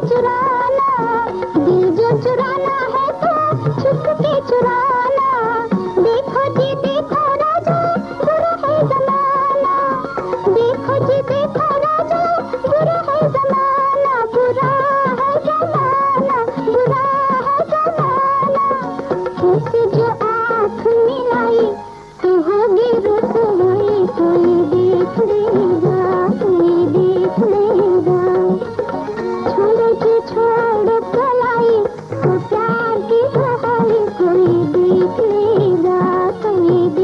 चुराना